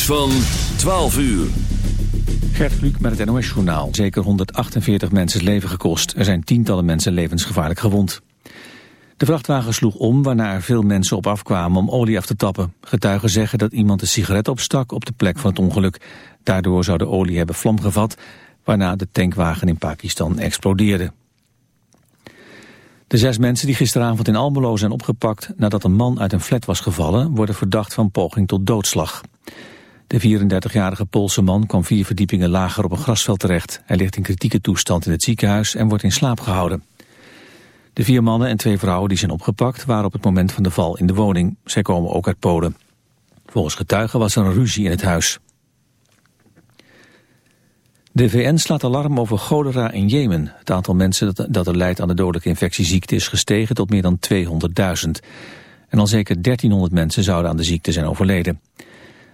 van 12 uur. Gert Kluk met het NOS-journaal. Zeker 148 mensen leven gekost. Er zijn tientallen mensen levensgevaarlijk gewond. De vrachtwagen sloeg om, waarna er veel mensen op afkwamen om olie af te tappen. Getuigen zeggen dat iemand een sigaret opstak op de plek van het ongeluk. Daardoor zou de olie hebben vlam gevat, waarna de tankwagen in Pakistan explodeerde. De zes mensen die gisteravond in Almelo zijn opgepakt nadat een man uit een flat was gevallen, worden verdacht van poging tot doodslag. De 34-jarige Poolse man kwam vier verdiepingen lager op een grasveld terecht. Hij ligt in kritieke toestand in het ziekenhuis en wordt in slaap gehouden. De vier mannen en twee vrouwen die zijn opgepakt waren op het moment van de val in de woning. Zij komen ook uit Polen. Volgens getuigen was er een ruzie in het huis. De VN slaat alarm over cholera in Jemen. Het aantal mensen dat, dat er lijdt aan de dodelijke infectieziekte is gestegen tot meer dan 200.000. En al zeker 1300 mensen zouden aan de ziekte zijn overleden.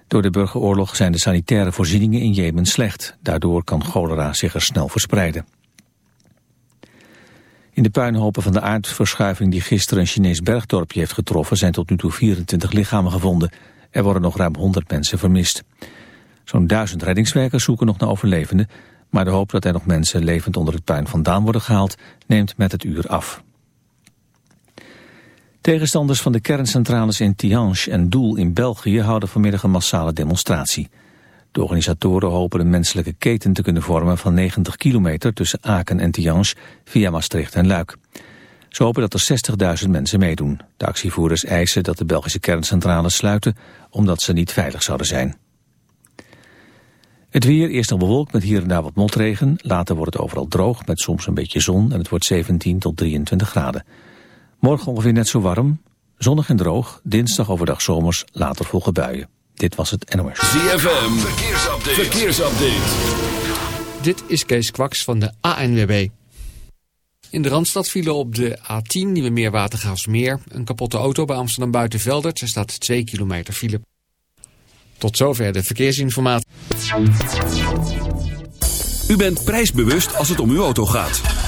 Door de burgeroorlog zijn de sanitaire voorzieningen in Jemen slecht. Daardoor kan cholera zich er snel verspreiden. In de puinhopen van de aardverschuiving die gisteren een Chinees bergdorpje heeft getroffen... zijn tot nu toe 24 lichamen gevonden. Er worden nog ruim 100 mensen vermist. Zo'n duizend reddingswerkers zoeken nog naar overlevenden... maar de hoop dat er nog mensen levend onder het puin vandaan worden gehaald... neemt met het uur af. Tegenstanders van de kerncentrales in Tihange en Doel in België houden vanmiddag een massale demonstratie. De organisatoren hopen een menselijke keten te kunnen vormen van 90 kilometer tussen Aken en Tihange via Maastricht en Luik. Ze hopen dat er 60.000 mensen meedoen. De actievoerders eisen dat de Belgische kerncentrales sluiten omdat ze niet veilig zouden zijn. Het weer, eerst nog bewolkt met hier en daar wat motregen. Later wordt het overal droog met soms een beetje zon en het wordt 17 tot 23 graden. Morgen ongeveer net zo warm, zonnig en droog. Dinsdag overdag zomers, later volgen buien. Dit was het NOS. ZFM, verkeersupdate. verkeersupdate. Dit is Kees Kwaks van de ANWB. In de Randstad vielen op de A10 Nieuwe Meer een kapotte auto bij Amsterdam Buitenveldert. Er staat 2 kilometer file. Tot zover de verkeersinformatie. U bent prijsbewust als het om uw auto gaat.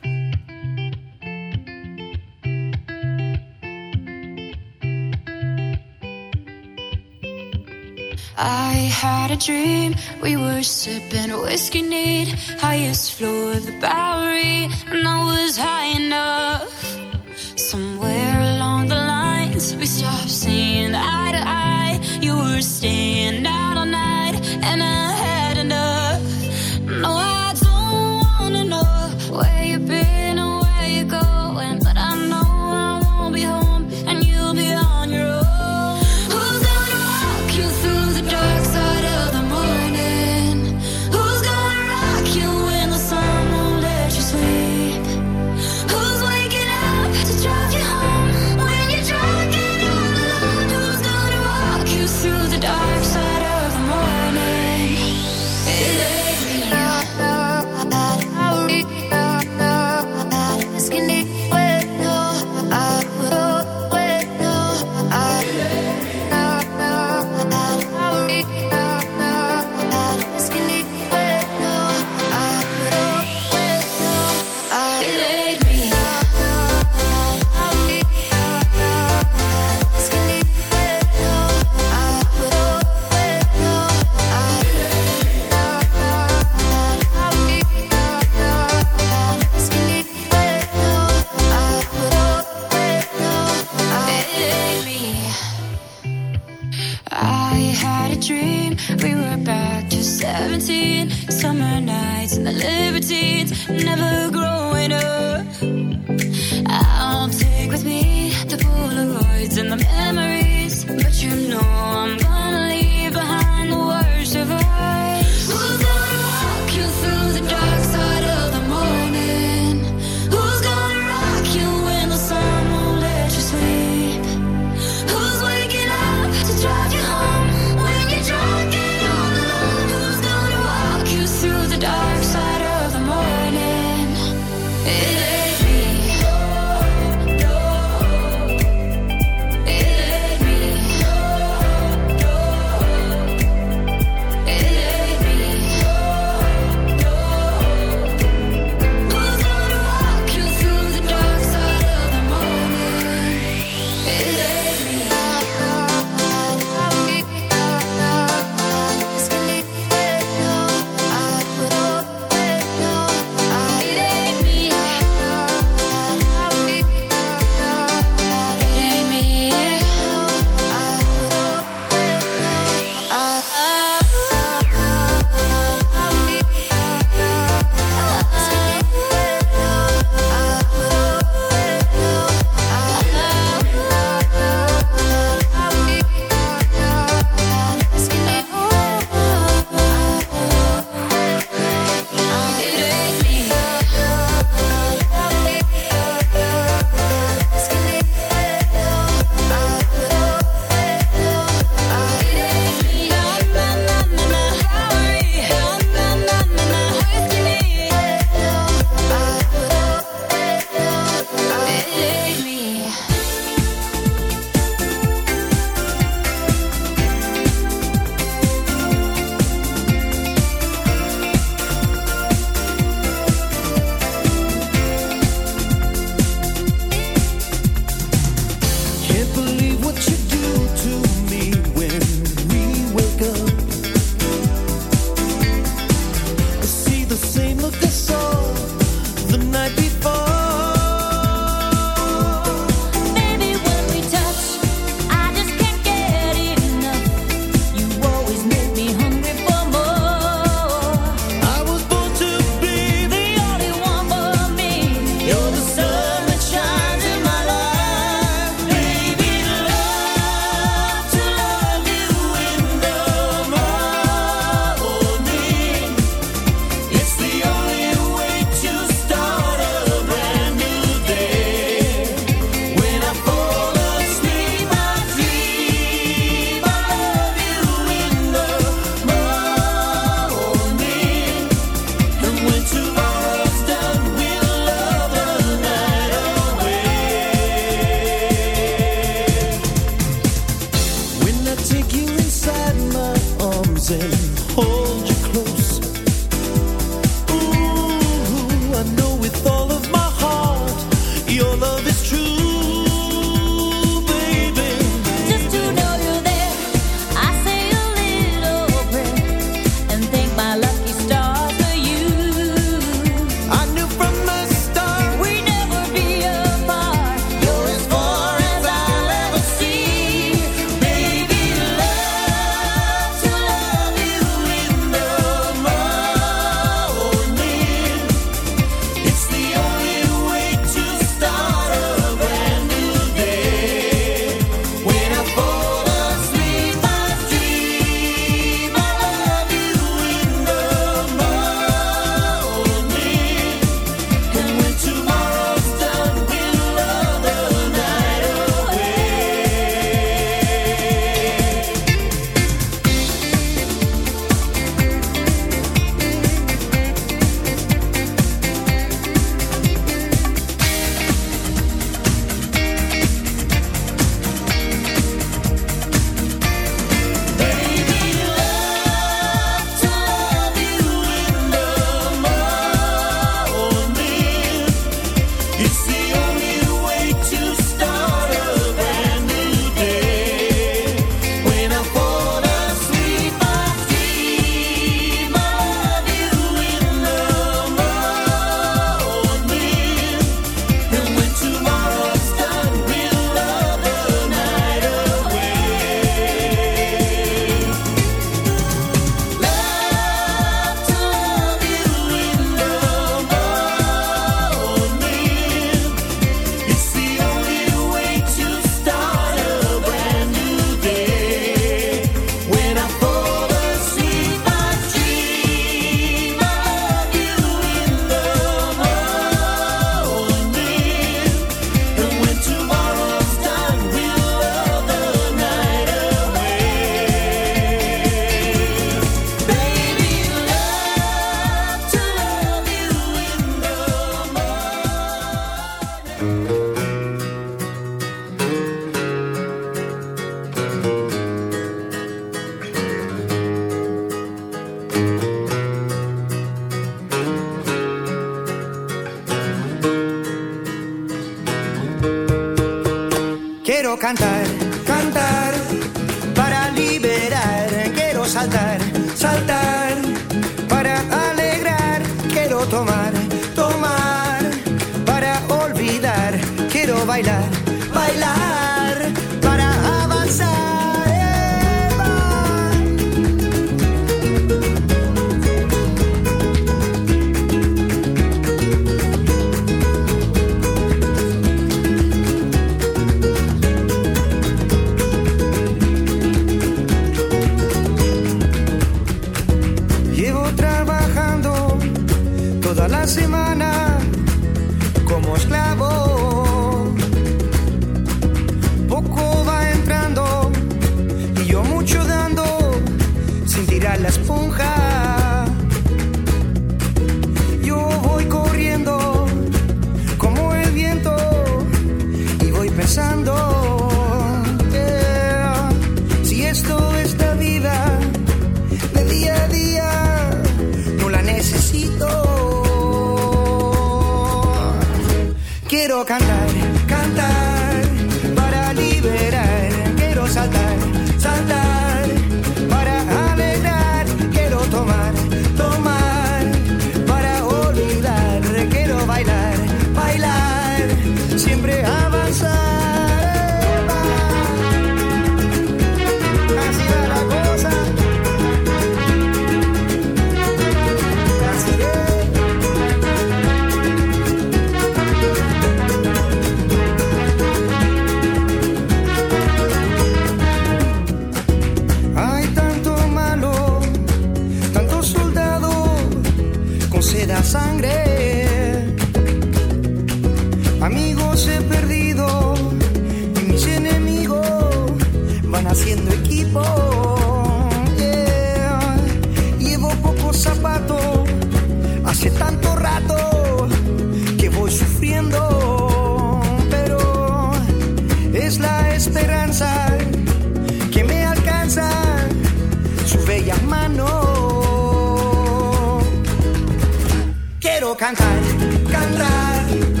Cantar, cantar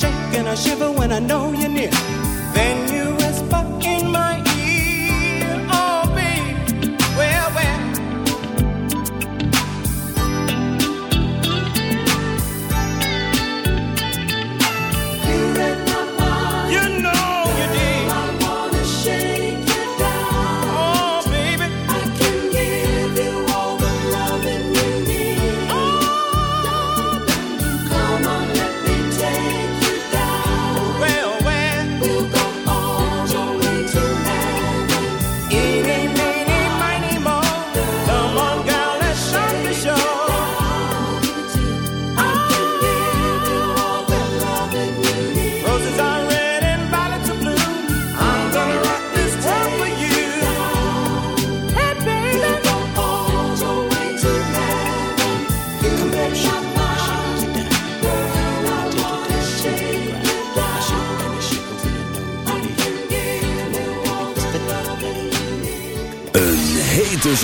shake and I shiver when I know you're near. Then you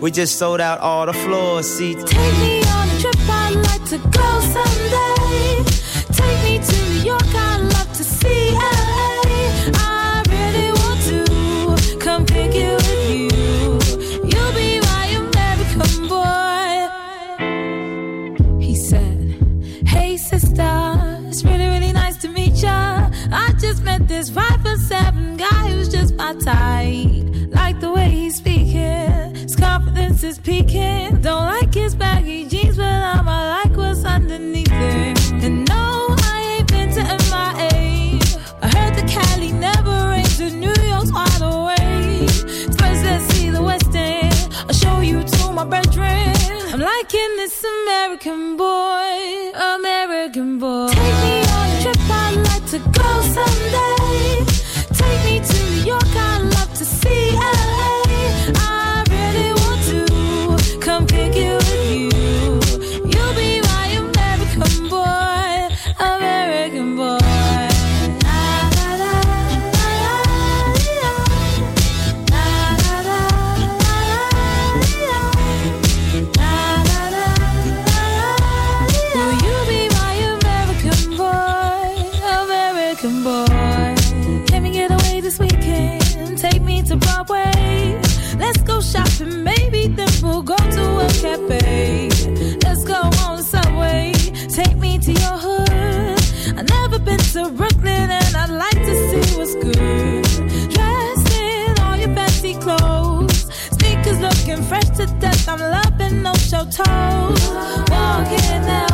We just sold out all the floor seats. Take me on a trip, I'd like to go someday. Take me to New York. I liking this American boy, American boy. Take me on a trip, I'd like to go someday. Toes. Walking that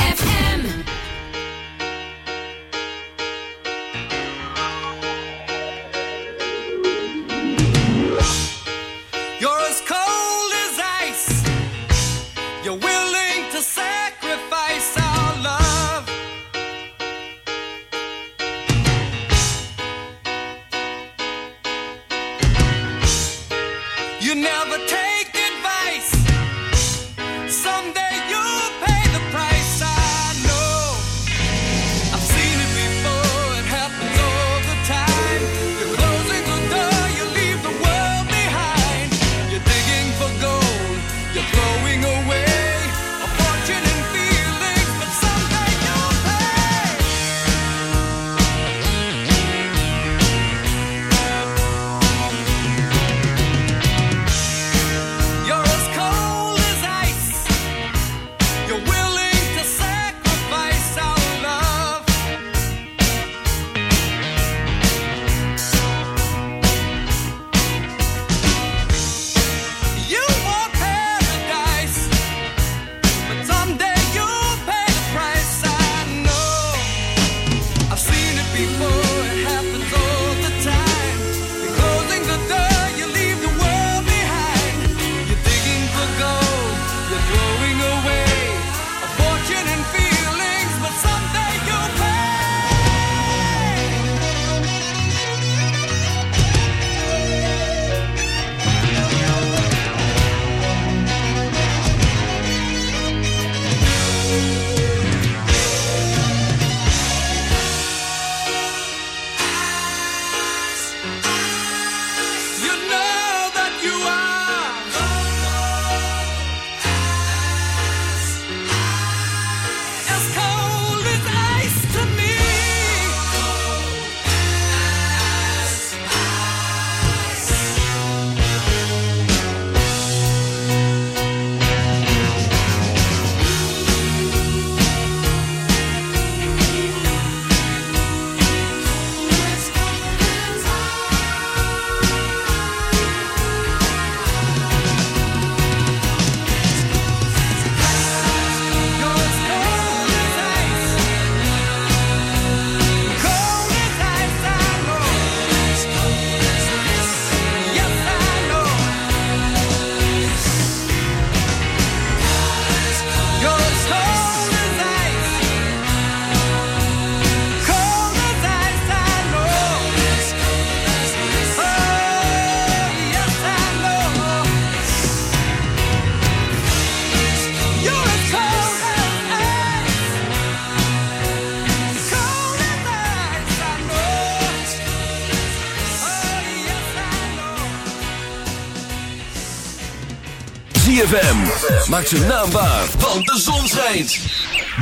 maakt zijn naam waar, want de zon schijnt.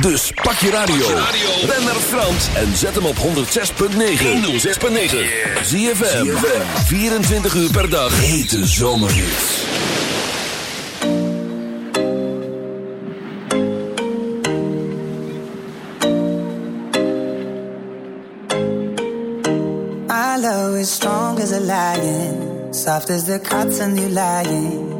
Dus pak je radio, ren naar Frans en zet hem op 106.9. 106.9. Zie je 24 uur per dag. Hete zomerhits. My love is strong as a lion, soft as the cotton you lying.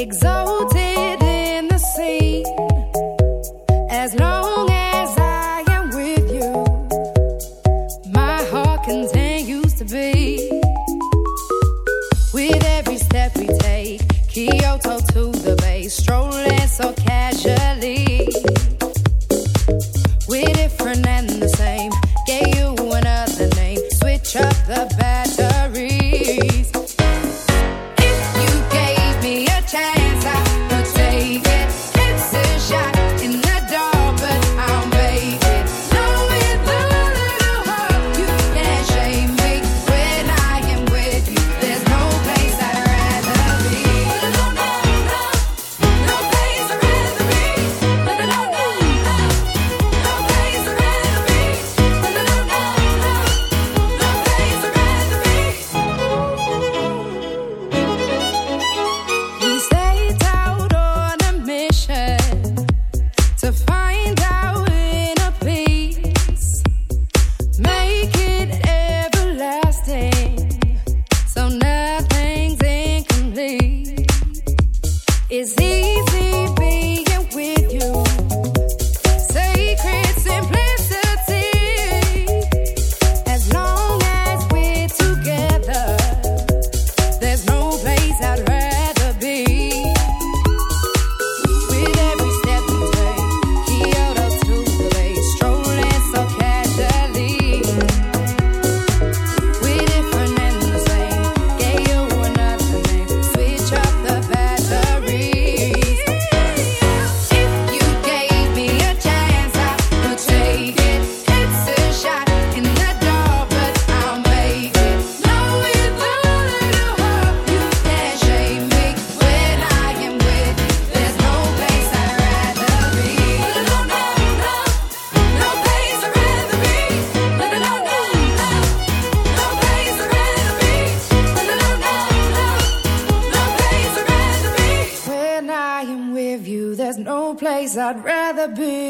Exalted gotta be